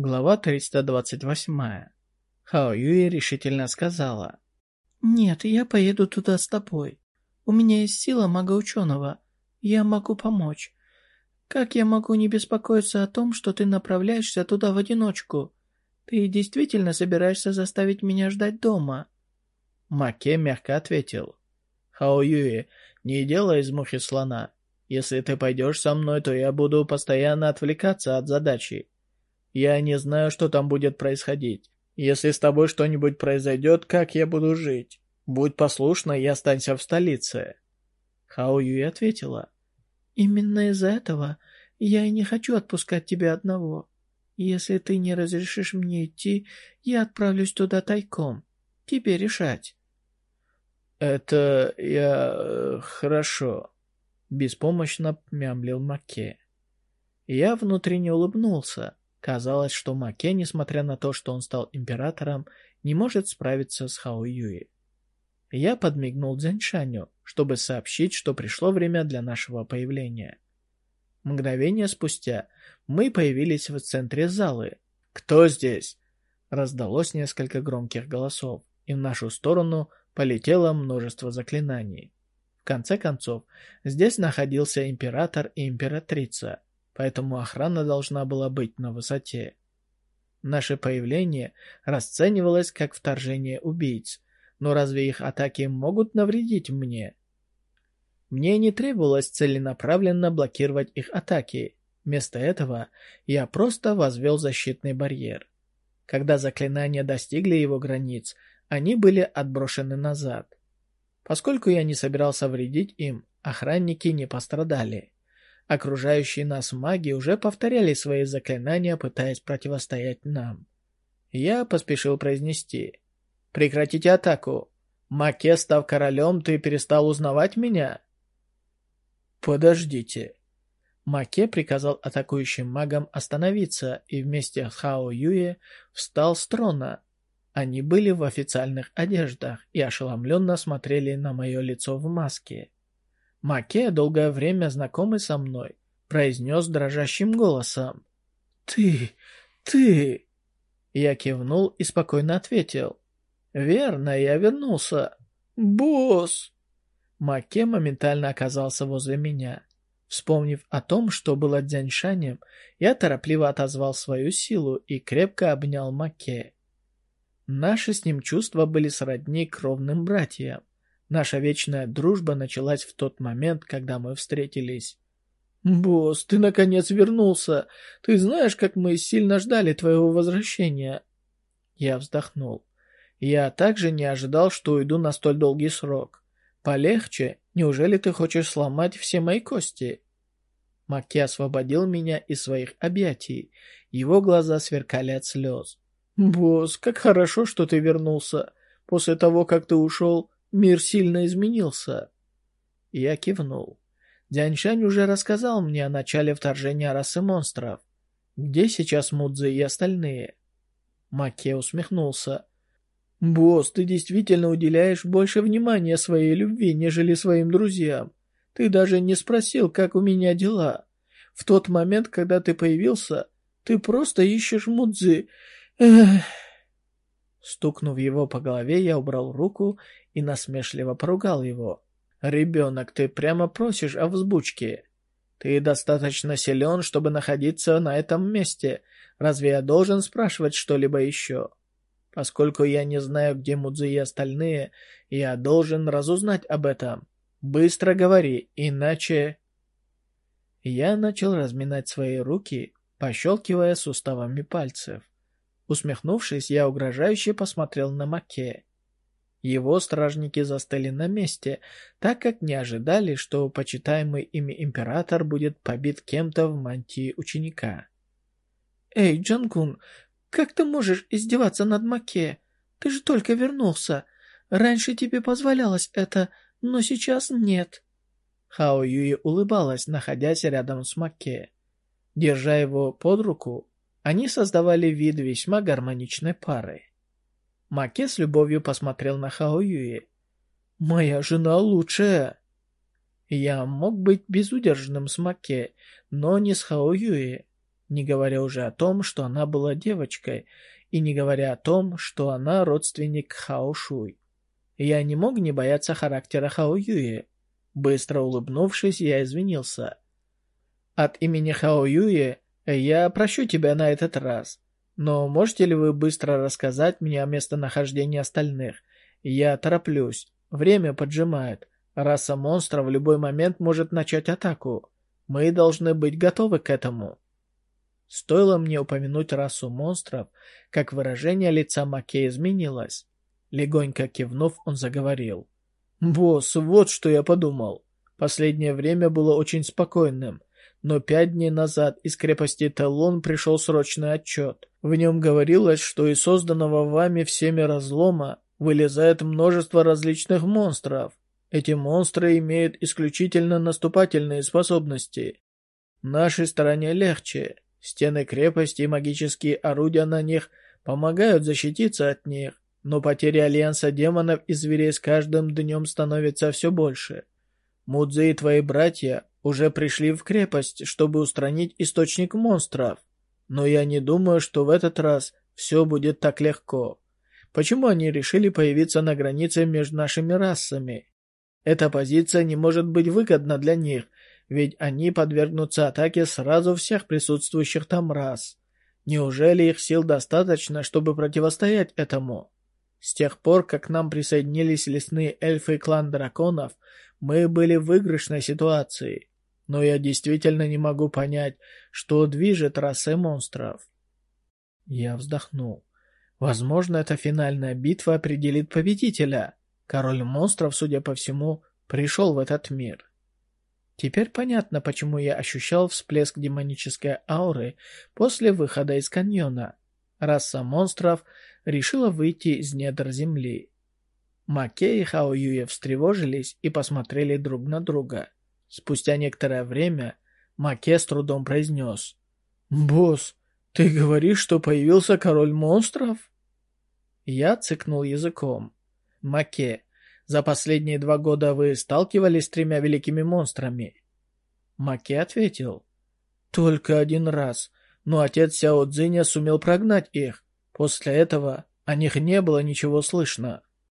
Глава 328. Хао Юи решительно сказала. «Нет, я поеду туда с тобой. У меня есть сила мага-ученого. Я могу помочь. Как я могу не беспокоиться о том, что ты направляешься туда в одиночку? Ты действительно собираешься заставить меня ждать дома?» Маке мягко ответил. «Хао Юи, не делай из мухи слона. Если ты пойдешь со мной, то я буду постоянно отвлекаться от задачи. Я не знаю, что там будет происходить. Если с тобой что-нибудь произойдет, как я буду жить? Будь послушна и останься в столице». Хао Юй ответила. «Именно из-за этого я и не хочу отпускать тебя одного. Если ты не разрешишь мне идти, я отправлюсь туда тайком. Тебе решать». «Это я... Э, хорошо», — беспомощно мямлил Маке. Я внутренне улыбнулся. Казалось, что Маке, несмотря на то, что он стал императором, не может справиться с Хао Юи. Я подмигнул Дзяньшаню, чтобы сообщить, что пришло время для нашего появления. Мгновение спустя мы появились в центре залы. «Кто здесь?» Раздалось несколько громких голосов, и в нашу сторону полетело множество заклинаний. В конце концов, здесь находился император и императрица, поэтому охрана должна была быть на высоте. Наше появление расценивалось как вторжение убийц, но разве их атаки могут навредить мне? Мне не требовалось целенаправленно блокировать их атаки. Вместо этого я просто возвел защитный барьер. Когда заклинания достигли его границ, они были отброшены назад. Поскольку я не собирался вредить им, охранники не пострадали. Окружающие нас маги уже повторяли свои заклинания, пытаясь противостоять нам. Я поспешил произнести. «Прекратите атаку! Маке, став королем, ты перестал узнавать меня?» «Подождите!» Маке приказал атакующим магам остановиться и вместе с Хао Юе встал с трона. Они были в официальных одеждах и ошеломленно смотрели на мое лицо в маске. Маке, долгое время знакомый со мной, произнес дрожащим голосом. «Ты... ты...» Я кивнул и спокойно ответил. «Верно, я вернулся. Босс!» Маке моментально оказался возле меня. Вспомнив о том, что было Дзяньшанем, я торопливо отозвал свою силу и крепко обнял Маке. Наши с ним чувства были сродни кровным братьям. Наша вечная дружба началась в тот момент, когда мы встретились. «Босс, ты наконец вернулся! Ты знаешь, как мы сильно ждали твоего возвращения!» Я вздохнул. Я также не ожидал, что уйду на столь долгий срок. Полегче, неужели ты хочешь сломать все мои кости? Маки освободил меня из своих объятий. Его глаза сверкали от слез. «Босс, как хорошо, что ты вернулся. После того, как ты ушел, Мир сильно изменился. Я кивнул. Дяньшань уже рассказал мне о начале вторжения расы монстров. Где сейчас Мудзи и остальные? Маке усмехнулся. «Босс, ты действительно уделяешь больше внимания своей любви, нежели своим друзьям. Ты даже не спросил, как у меня дела. В тот момент, когда ты появился, ты просто ищешь Мудзи. Эх...» Стукнув его по голове, я убрал руку и насмешливо поругал его. «Ребенок, ты прямо просишь о взбучке. Ты достаточно силен, чтобы находиться на этом месте. Разве я должен спрашивать что-либо еще? Поскольку я не знаю, где Мудзи и остальные, я должен разузнать об этом. Быстро говори, иначе...» Я начал разминать свои руки, пощелкивая суставами пальцев. Усмехнувшись, я угрожающе посмотрел на Маке. Его стражники застыли на месте, так как не ожидали, что почитаемый ими император будет побит кем-то в мантии ученика. «Эй, Джангун, как ты можешь издеваться над Маке? Ты же только вернулся. Раньше тебе позволялось это, но сейчас нет». Хао Юи улыбалась, находясь рядом с Маке. Держа его под руку, они создавали вид весьма гармоничной пары. Маке с любовью посмотрел на Хао Юи. «Моя жена лучшая!» Я мог быть безудержным с Маке, но не с Хао Юи. не говоря уже о том, что она была девочкой, и не говоря о том, что она родственник Хао Шуй. Я не мог не бояться характера Хао Юи. Быстро улыбнувшись, я извинился. От имени Хао Юи я прощу тебя на этот раз. Но можете ли вы быстро рассказать мне о местонахождении остальных? Я тороплюсь. Время поджимает. Раса монстра в любой момент может начать атаку. Мы должны быть готовы к этому. Стоило мне упомянуть расу монстров, как выражение лица Маке изменилось. Легонько кивнув, он заговорил. «Босс, вот что я подумал. Последнее время было очень спокойным, но пять дней назад из крепости Теллон пришел срочный отчет. В нем говорилось, что из созданного вами всеми разлома вылезает множество различных монстров. Эти монстры имеют исключительно наступательные способности. Нашей стороне легче, Стены крепости и магические орудия на них помогают защититься от них, но потери Альянса демонов и зверей с каждым днем становится все больше. Мудзи и твои братья уже пришли в крепость, чтобы устранить источник монстров. Но я не думаю, что в этот раз все будет так легко. Почему они решили появиться на границе между нашими расами? Эта позиция не может быть выгодна для них, ведь они подвергнутся атаке сразу всех присутствующих там рас. Неужели их сил достаточно, чтобы противостоять этому? С тех пор, как к нам присоединились лесные эльфы и клан драконов, мы были в выигрышной ситуации. Но я действительно не могу понять, что движет расой монстров. Я вздохнул. Возможно, эта финальная битва определит победителя. Король монстров, судя по всему, пришел в этот мир. Теперь понятно, почему я ощущал всплеск демонической ауры после выхода из каньона. Раса монстров решила выйти из недр земли. Маке и Хао Юе встревожились и посмотрели друг на друга. Спустя некоторое время Маке с трудом произнес. «Босс, ты говоришь, что появился король монстров?» Я цыкнул языком. «Маке, за последние два года вы сталкивались с тремя великими монстрами?» Маки ответил. «Только один раз, но отец Сяо Цзиня сумел прогнать их. После этого о них не было ничего слышно».